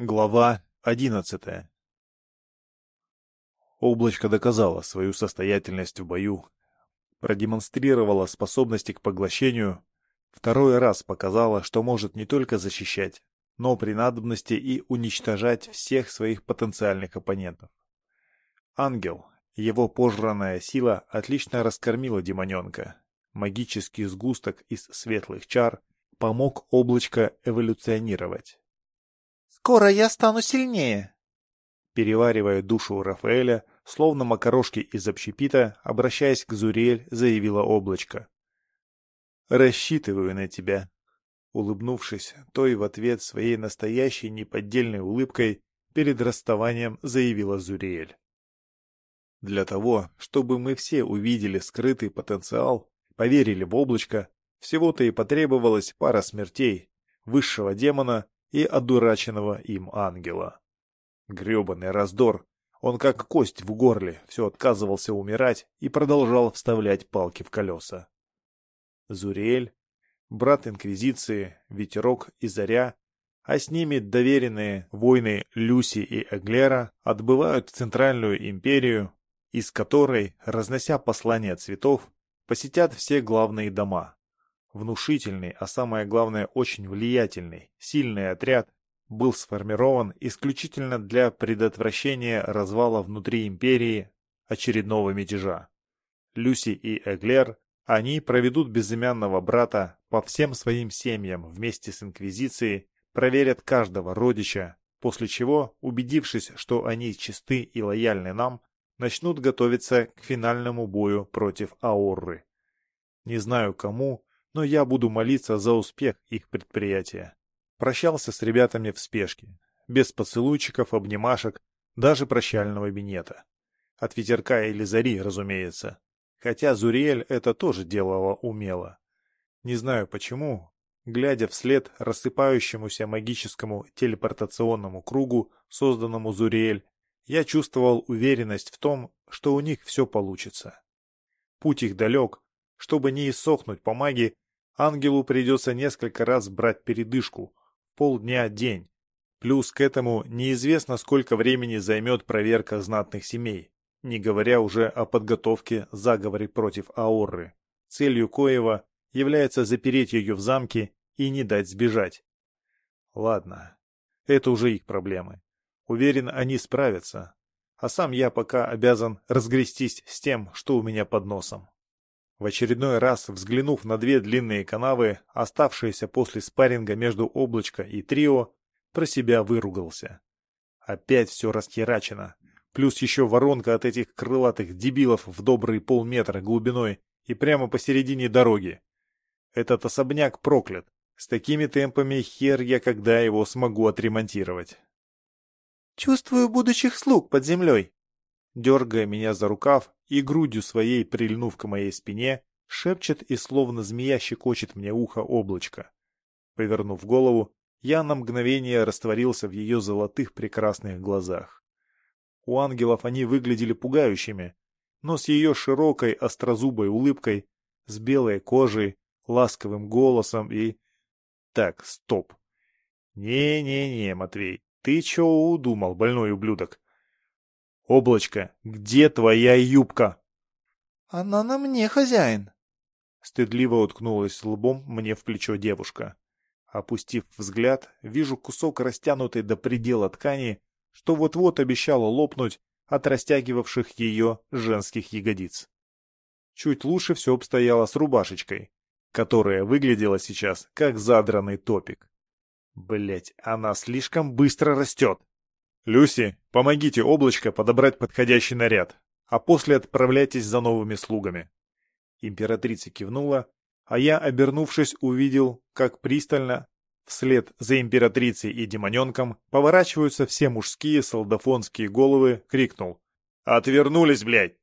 Глава одиннадцатая Облачко доказало свою состоятельность в бою, продемонстрировало способности к поглощению, второй раз показало, что может не только защищать, но при надобности и уничтожать всех своих потенциальных оппонентов. Ангел, его пожранная сила отлично раскормила демоненка. Магический сгусток из светлых чар помог облачко эволюционировать. Скоро я стану сильнее. Переваривая душу Рафаэля, словно макарошки из общепита, обращаясь к Зурель, заявила облачко. «Рассчитываю на тебя». Улыбнувшись, той в ответ своей настоящей неподдельной улыбкой перед расставанием заявила Зуриэль. Для того, чтобы мы все увидели скрытый потенциал, поверили в облачко, всего-то и потребовалось пара смертей, высшего демона и одураченного им ангела. Гребаный раздор. Он как кость в горле, все отказывался умирать и продолжал вставлять палки в колеса. Зуриэль, брат Инквизиции, Ветерок и Заря, а с ними доверенные войны Люси и Эглера отбывают Центральную империю, из которой, разнося послания цветов, посетят все главные дома. Внушительный, а самое главное очень влиятельный, сильный отряд был сформирован исключительно для предотвращения развала внутри империи очередного мятежа. Люси и Эглер, они проведут безымянного брата по всем своим семьям вместе с Инквизицией, проверят каждого родича, после чего, убедившись, что они чисты и лояльны нам, начнут готовиться к финальному бою против Аурры. Не знаю кому, но я буду молиться за успех их предприятия. Прощался с ребятами в спешке, без поцелуйчиков, обнимашек, даже прощального минета. От ветерка или зари, разумеется. Хотя Зуриэль это тоже делала умело. Не знаю почему, глядя вслед рассыпающемуся магическому телепортационному кругу, созданному Зуриэль, я чувствовал уверенность в том, что у них все получится. Путь их далек, чтобы не иссохнуть по магии, ангелу придется несколько раз брать передышку, полдня-день. Плюс к этому неизвестно, сколько времени займет проверка знатных семей, не говоря уже о подготовке заговоре против Аорры. Целью Коева является запереть ее в замке и не дать сбежать. Ладно, это уже их проблемы. Уверен, они справятся. А сам я пока обязан разгрестись с тем, что у меня под носом. В очередной раз, взглянув на две длинные канавы, оставшиеся после спарринга между облачко и трио, про себя выругался. Опять все расхерачено. Плюс еще воронка от этих крылатых дебилов в добрые полметра глубиной и прямо посередине дороги. Этот особняк проклят. С такими темпами хер я когда его смогу отремонтировать. «Чувствую будущих слуг под землей», дергая меня за рукав и грудью своей прильнув к моей спине, шепчет и словно змея щекочет мне ухо облачко. Повернув голову, я на мгновение растворился в ее золотых прекрасных глазах. У ангелов они выглядели пугающими, но с ее широкой острозубой улыбкой, с белой кожей, ласковым голосом и... Так, стоп. Не-не-не, Матвей, ты чего удумал, больной ублюдок? «Облачко, где твоя юбка?» «Она на мне, хозяин». Стыдливо уткнулась лбом мне в плечо девушка. Опустив взгляд, вижу кусок растянутой до предела ткани, что вот-вот обещало лопнуть от растягивавших ее женских ягодиц. Чуть лучше все обстояло с рубашечкой, которая выглядела сейчас как задранный топик. Блять, она слишком быстро растет. «Люси, помогите облачко подобрать подходящий наряд, а после отправляйтесь за новыми слугами». Императрица кивнула, а я, обернувшись, увидел, как пристально, вслед за императрицей и демоненком, поворачиваются все мужские солдафонские головы, крикнул «Отвернулись, блядь!».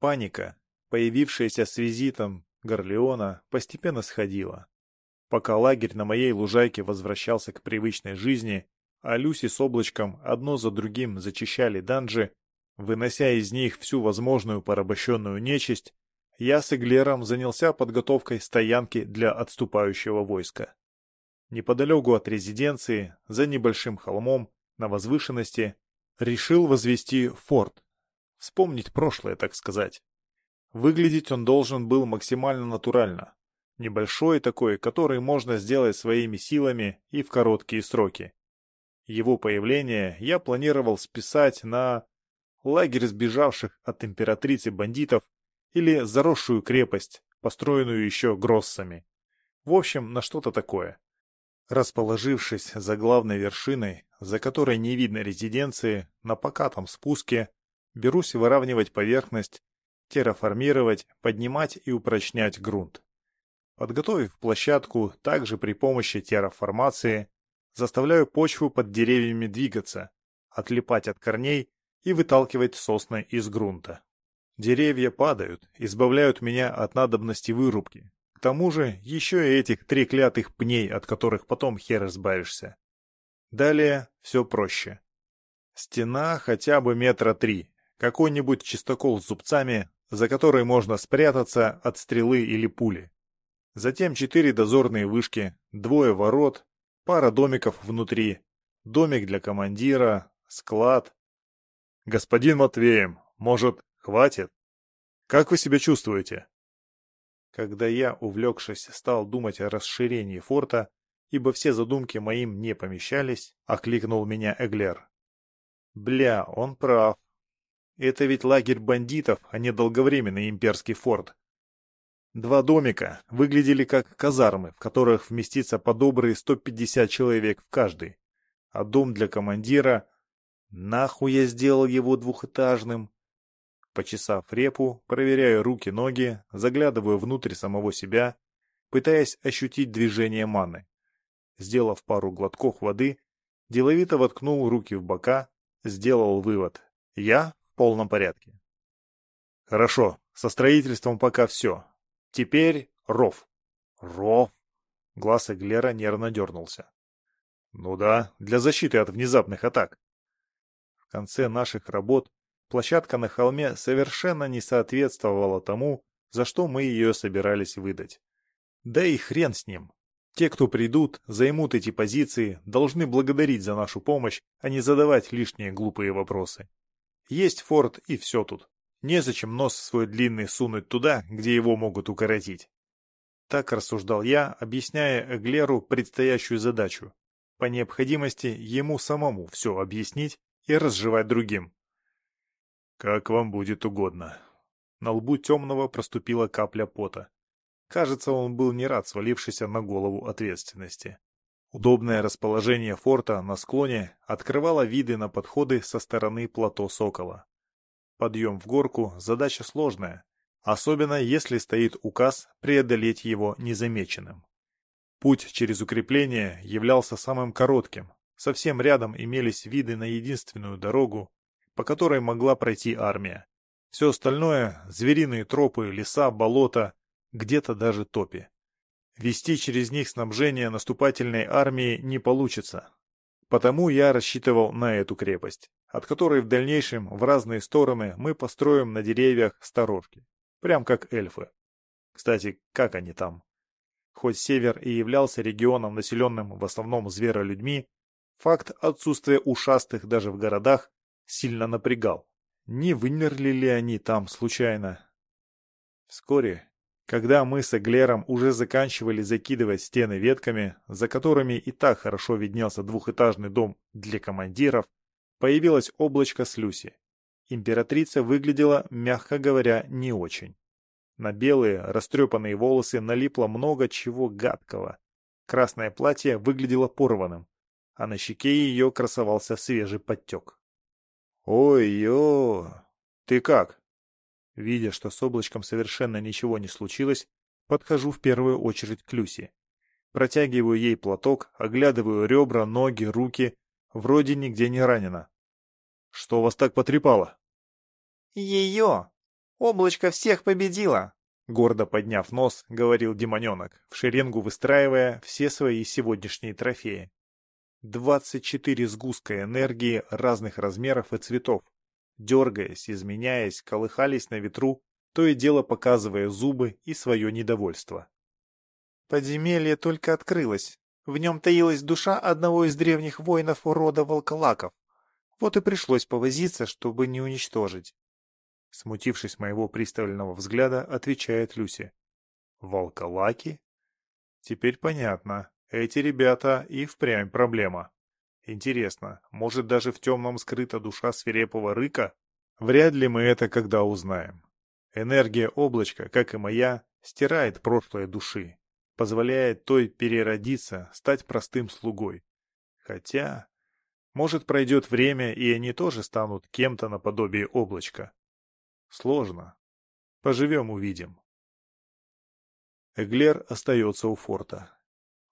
Паника, появившаяся с визитом Горлеона, постепенно сходила. Пока лагерь на моей лужайке возвращался к привычной жизни, а Люси с облачком одно за другим зачищали данжи, вынося из них всю возможную порабощенную нечисть, я с Эглером занялся подготовкой стоянки для отступающего войска. неподалеку от резиденции, за небольшим холмом, на возвышенности, решил возвести форт. Вспомнить прошлое, так сказать. Выглядеть он должен был максимально натурально. Небольшой такой, который можно сделать своими силами и в короткие сроки. Его появление я планировал списать на лагерь сбежавших от императрицы бандитов или заросшую крепость, построенную еще гроссами. В общем, на что-то такое. Расположившись за главной вершиной, за которой не видно резиденции, на покатом спуске, берусь выравнивать поверхность, терраформировать, поднимать и упрочнять грунт. Подготовив площадку также при помощи терраформации, заставляю почву под деревьями двигаться, отлипать от корней и выталкивать сосны из грунта. Деревья падают, избавляют меня от надобности вырубки, к тому же еще и этих треклятых пней, от которых потом хер избавишься. Далее все проще. Стена хотя бы метра три, какой-нибудь чистокол с зубцами, за который можно спрятаться от стрелы или пули. Затем четыре дозорные вышки, двое ворот, пара домиков внутри, домик для командира, склад. Господин Матвеем, может, хватит? Как вы себя чувствуете? Когда я, увлекшись, стал думать о расширении форта, ибо все задумки моим не помещались, окликнул меня Эглер. Бля, он прав. Это ведь лагерь бандитов, а не долговременный имперский форт. Два домика выглядели как казармы, в которых вместится по добрые 150 человек в каждый. А дом для командира... Нахуй я сделал его двухэтажным? Почесав репу, проверяю руки-ноги, заглядываю внутрь самого себя, пытаясь ощутить движение маны. Сделав пару глотков воды, деловито воткнул руки в бока, сделал вывод. Я в полном порядке. Хорошо, со строительством пока все. Теперь ров. Ров. Глаз Эглера нервно дернулся. Ну да, для защиты от внезапных атак. В конце наших работ Площадка на холме совершенно не соответствовала тому, за что мы ее собирались выдать. Да и хрен с ним. Те, кто придут, займут эти позиции, должны благодарить за нашу помощь, а не задавать лишние глупые вопросы. Есть форт и все тут. Незачем нос свой длинный сунуть туда, где его могут укоротить. Так рассуждал я, объясняя Эглеру предстоящую задачу. По необходимости ему самому все объяснить и разжевать другим. «Как вам будет угодно». На лбу темного проступила капля пота. Кажется, он был не рад свалившейся на голову ответственности. Удобное расположение форта на склоне открывало виды на подходы со стороны плато Сокола. Подъем в горку – задача сложная, особенно если стоит указ преодолеть его незамеченным. Путь через укрепление являлся самым коротким. Совсем рядом имелись виды на единственную дорогу, по которой могла пройти армия. Все остальное — звериные тропы, леса, болота, где-то даже топи. Вести через них снабжение наступательной армии не получится. Потому я рассчитывал на эту крепость, от которой в дальнейшем в разные стороны мы построим на деревьях сторожки. Прям как эльфы. Кстати, как они там? Хоть север и являлся регионом, населенным в основном зверолюдьми, факт отсутствия ушастых даже в городах сильно напрягал. Не вымерли ли они там случайно? Вскоре, когда мы с Эглером уже заканчивали закидывать стены ветками, за которыми и так хорошо виднелся двухэтажный дом для командиров, появилось облачко с Люси. Императрица выглядела, мягко говоря, не очень. На белые, растрепанные волосы налипло много чего гадкого. Красное платье выглядело порванным, а на щеке ее красовался свежий подтек. «Ой-ё! Ты как?» Видя, что с облачком совершенно ничего не случилось, подхожу в первую очередь к Люси. Протягиваю ей платок, оглядываю ребра, ноги, руки. Вроде нигде не ранена. «Что вас так потрепало?» «Ее! Облачко всех победило!» Гордо подняв нос, говорил демоненок, в шеренгу выстраивая все свои сегодняшние трофеи. 24 сгустка энергии разных размеров и цветов. Дергаясь, изменяясь, колыхались на ветру, то и дело показывая зубы и свое недовольство. Подземелье только открылось. В нем таилась душа одного из древних воинов рода волколаков. Вот и пришлось повозиться, чтобы не уничтожить. Смутившись моего пристального взгляда, отвечает Люси. Волколаки? Теперь понятно. Эти ребята и впрямь проблема. Интересно, может даже в темном скрыта душа свирепого рыка? Вряд ли мы это когда узнаем. Энергия облачка, как и моя, стирает прошлое души, позволяет той переродиться, стать простым слугой. Хотя, может пройдет время, и они тоже станут кем-то наподобие облачка. Сложно. Поживем — увидим. Эглер остается у форта.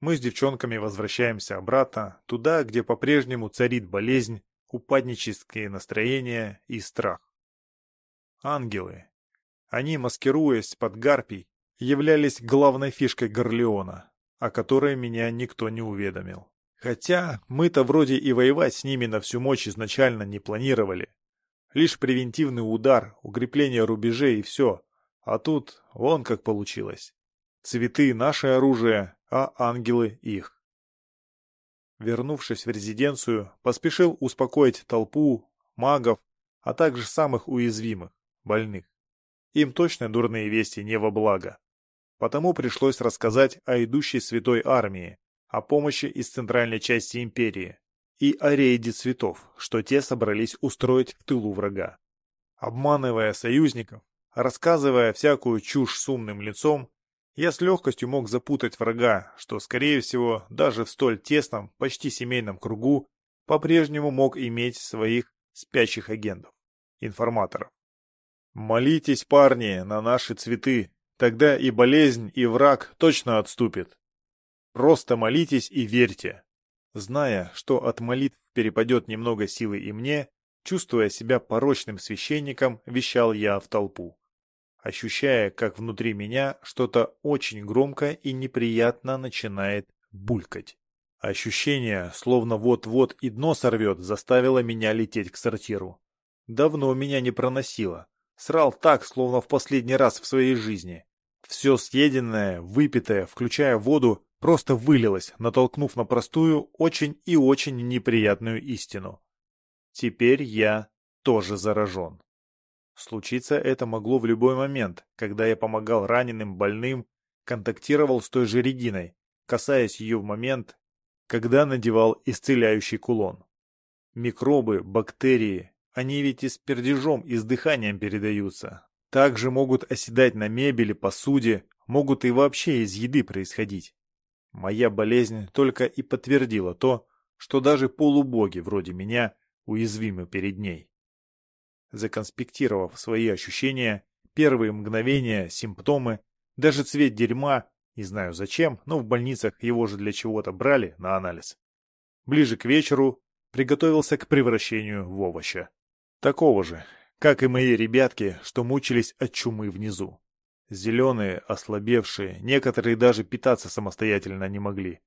Мы с девчонками возвращаемся обратно, туда, где по-прежнему царит болезнь, упаднические настроения и страх. Ангелы. Они, маскируясь под гарпий, являлись главной фишкой Горлеона, о которой меня никто не уведомил. Хотя мы-то вроде и воевать с ними на всю мощь изначально не планировали. Лишь превентивный удар, укрепление рубежей и все. А тут вон как получилось. Цветы — наше оружие, а ангелы — их. Вернувшись в резиденцию, поспешил успокоить толпу, магов, а также самых уязвимых, больных. Им точно дурные вести не во благо. Потому пришлось рассказать о идущей святой армии, о помощи из центральной части империи и о рейде цветов, что те собрались устроить в тылу врага. Обманывая союзников, рассказывая всякую чушь с умным лицом, я с легкостью мог запутать врага, что, скорее всего, даже в столь тесном, почти семейном кругу, по-прежнему мог иметь своих спящих агентов, информаторов. «Молитесь, парни, на наши цветы, тогда и болезнь, и враг точно отступит. Просто молитесь и верьте». Зная, что от молитв перепадет немного силы и мне, чувствуя себя порочным священником, вещал я в толпу ощущая, как внутри меня что-то очень громко и неприятно начинает булькать. Ощущение, словно вот-вот и дно сорвет, заставило меня лететь к сортиру. Давно меня не проносило. Срал так, словно в последний раз в своей жизни. Все съеденное, выпитое, включая воду, просто вылилось, натолкнув на простую, очень и очень неприятную истину. Теперь я тоже заражен. Случиться это могло в любой момент, когда я помогал раненым, больным, контактировал с той же Региной, касаясь ее в момент, когда надевал исцеляющий кулон. Микробы, бактерии, они ведь и с пердежом, и с дыханием передаются. Также могут оседать на мебели, посуде, могут и вообще из еды происходить. Моя болезнь только и подтвердила то, что даже полубоги вроде меня уязвимы перед ней законспектировав свои ощущения, первые мгновения, симптомы, даже цвет дерьма, не знаю зачем, но в больницах его же для чего-то брали на анализ. Ближе к вечеру приготовился к превращению в овоща. Такого же, как и мои ребятки, что мучились от чумы внизу. Зеленые, ослабевшие, некоторые даже питаться самостоятельно не могли.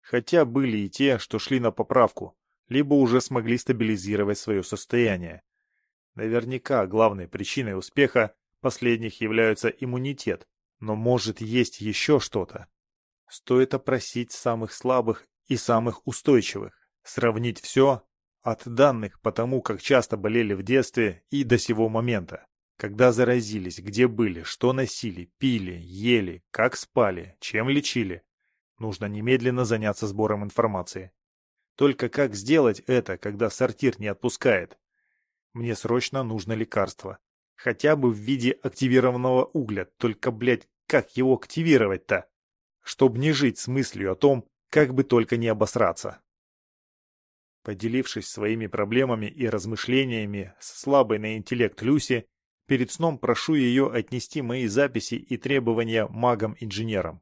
Хотя были и те, что шли на поправку, либо уже смогли стабилизировать свое состояние. Наверняка главной причиной успеха последних является иммунитет, но может есть еще что-то. Стоит опросить самых слабых и самых устойчивых, сравнить все от данных по тому, как часто болели в детстве и до сего момента, когда заразились, где были, что носили, пили, ели, как спали, чем лечили. Нужно немедленно заняться сбором информации. Только как сделать это, когда сортир не отпускает? Мне срочно нужно лекарство. Хотя бы в виде активированного угля. Только, блядь, как его активировать-то? Чтоб не жить с мыслью о том, как бы только не обосраться. Поделившись своими проблемами и размышлениями с слабой на интеллект Люси, перед сном прошу ее отнести мои записи и требования магам-инженерам.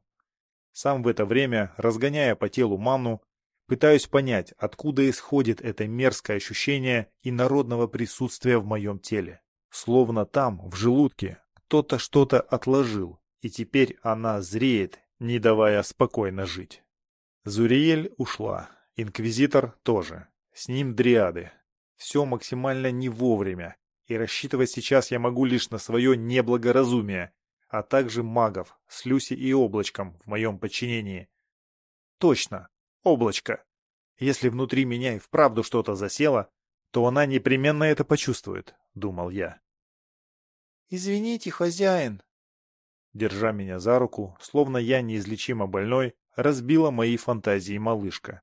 Сам в это время, разгоняя по телу ману, Пытаюсь понять, откуда исходит это мерзкое ощущение инородного присутствия в моем теле. Словно там, в желудке, кто-то что-то отложил, и теперь она зреет, не давая спокойно жить. Зуриэль ушла, инквизитор тоже, с ним дриады. Все максимально не вовремя, и рассчитывать сейчас я могу лишь на свое неблагоразумие, а также магов с Люси и Облачком в моем подчинении. Точно, облачко. Если внутри меня и вправду что-то засело, то она непременно это почувствует, думал я. «Извините, хозяин». Держа меня за руку, словно я неизлечимо больной, разбила мои фантазии малышка.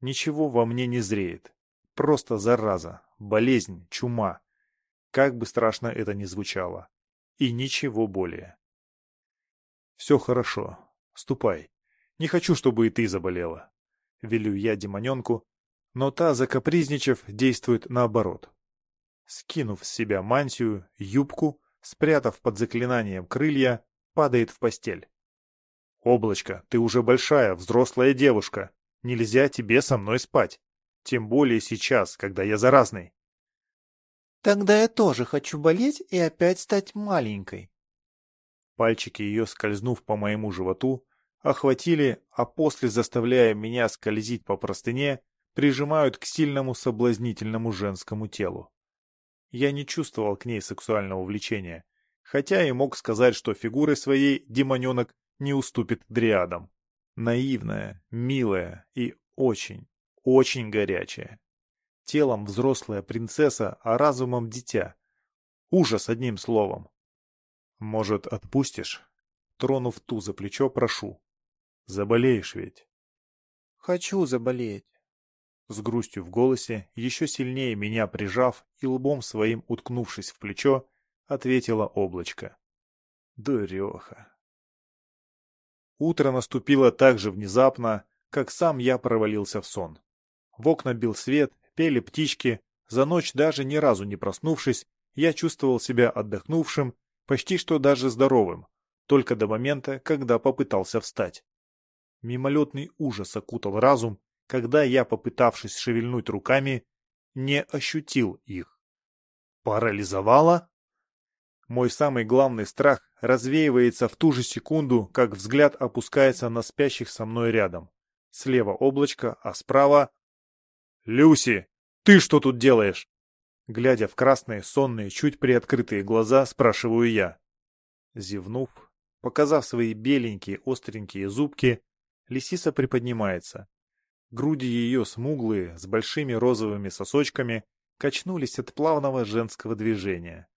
Ничего во мне не зреет. Просто зараза, болезнь, чума. Как бы страшно это ни звучало. И ничего более. Все хорошо. Ступай. Не хочу, чтобы и ты заболела. Велю я демоненку, но та, закапризничав, действует наоборот. Скинув с себя мантию, юбку, спрятав под заклинанием крылья, падает в постель. «Облачко, ты уже большая, взрослая девушка. Нельзя тебе со мной спать. Тем более сейчас, когда я заразный». «Тогда я тоже хочу болеть и опять стать маленькой». Пальчики ее, скользнув по моему животу, охватили, а после, заставляя меня скользить по простыне, прижимают к сильному соблазнительному женскому телу. Я не чувствовал к ней сексуального влечения, хотя и мог сказать, что фигурой своей демоненок не уступит дриадам. Наивная, милая и очень, очень горячая. Телом взрослая принцесса, а разумом дитя. Ужас одним словом. Может, отпустишь? Тронув ту за плечо, прошу. Заболеешь ведь. Хочу заболеть. С грустью в голосе, еще сильнее меня прижав и лбом своим уткнувшись в плечо, ответила облачко. Дуреха. Утро наступило так же внезапно, как сам я провалился в сон. В окна бил свет, пели птички, за ночь даже ни разу не проснувшись, я чувствовал себя отдохнувшим, почти что даже здоровым, только до момента, когда попытался встать. Мимолетный ужас окутал разум, когда я, попытавшись шевельнуть руками, не ощутил их. Парализовало? Мой самый главный страх развеивается в ту же секунду, как взгляд опускается на спящих со мной рядом. Слева облачко, а справа... «Люси, ты что тут делаешь?» Глядя в красные, сонные, чуть приоткрытые глаза, спрашиваю я. Зевнув, показав свои беленькие остренькие зубки, лисица приподнимается. Груди ее смуглые, с большими розовыми сосочками, качнулись от плавного женского движения.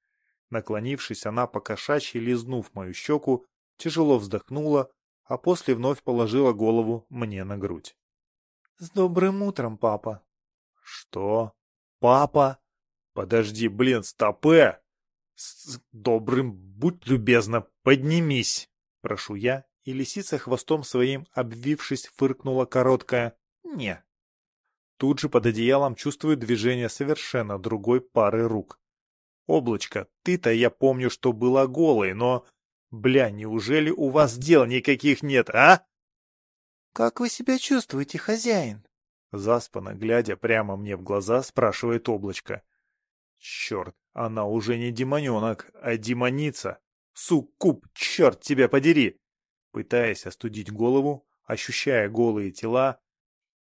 Наклонившись, она покошачьи лизнув мою щеку, тяжело вздохнула, а после вновь положила голову мне на грудь. — С добрым утром, папа. — Что? Папа? Подожди, блин, стопе! С добрым, будь любезна, поднимись! Прошу я, и лисица хвостом своим, обвившись, фыркнула короткая «не». Тут же под одеялом чувствую движение совершенно другой пары рук. «Облачко, ты-то я помню, что была голой, но... Бля, неужели у вас дел никаких нет, а?» «Как вы себя чувствуете, хозяин?» Заспанно, глядя прямо мне в глаза, спрашивает облачко. «Черт, она уже не демоненок, а демоница! Суккуб, черт тебя подери!» Пытаясь остудить голову, ощущая голые тела,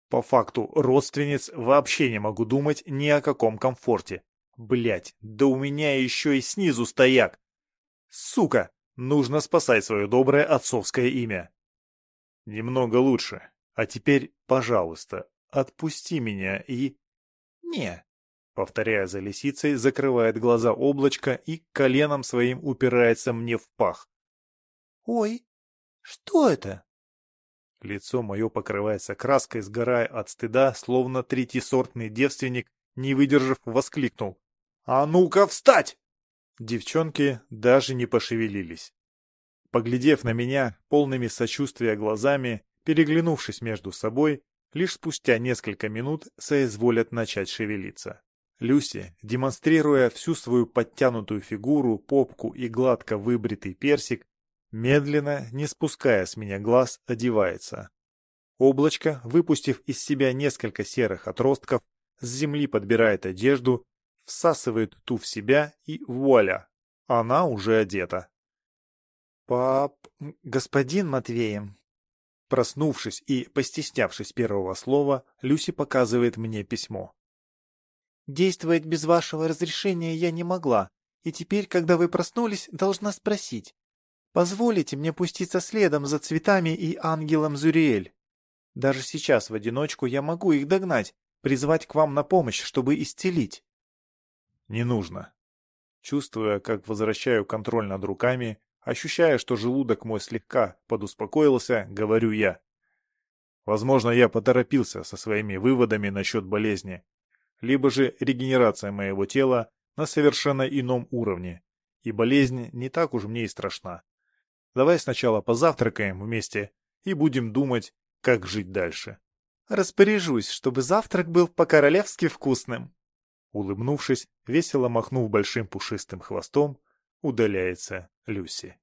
по факту родственниц вообще не могу думать ни о каком комфорте. Блять, да у меня еще и снизу стояк. Сука, нужно спасать свое доброе отцовское имя. Немного лучше. А теперь, пожалуйста, отпусти меня и... Не. Повторяя за лисицей, закрывает глаза облачко и коленом своим упирается мне в пах. Ой, что это? Лицо мое покрывается краской, сгорая от стыда, словно третьесортный девственник, не выдержав, воскликнул. «А ну-ка встать!» Девчонки даже не пошевелились. Поглядев на меня полными сочувствия глазами, переглянувшись между собой, лишь спустя несколько минут соизволят начать шевелиться. Люси, демонстрируя всю свою подтянутую фигуру, попку и гладко выбритый персик, Медленно, не спуская с меня глаз, одевается. Облачко, выпустив из себя несколько серых отростков, с земли подбирает одежду, всасывает ту в себя и вуаля, она уже одета. «Пап... господин Матвеем». Проснувшись и постеснявшись первого слова, Люси показывает мне письмо. «Действовать без вашего разрешения я не могла, и теперь, когда вы проснулись, должна спросить, Позволите мне пуститься следом за цветами и ангелом Зюриэль?» Даже сейчас в одиночку я могу их догнать, призвать к вам на помощь, чтобы исцелить. Не нужно. Чувствуя, как возвращаю контроль над руками, ощущая, что желудок мой слегка подуспокоился, говорю я. Возможно, я поторопился со своими выводами насчет болезни, либо же регенерация моего тела на совершенно ином уровне, и болезнь не так уж мне и страшна. Давай сначала позавтракаем вместе и будем думать, как жить дальше. Распоряжусь, чтобы завтрак был по-королевски вкусным. Улыбнувшись, весело махнув большим пушистым хвостом, удаляется Люси.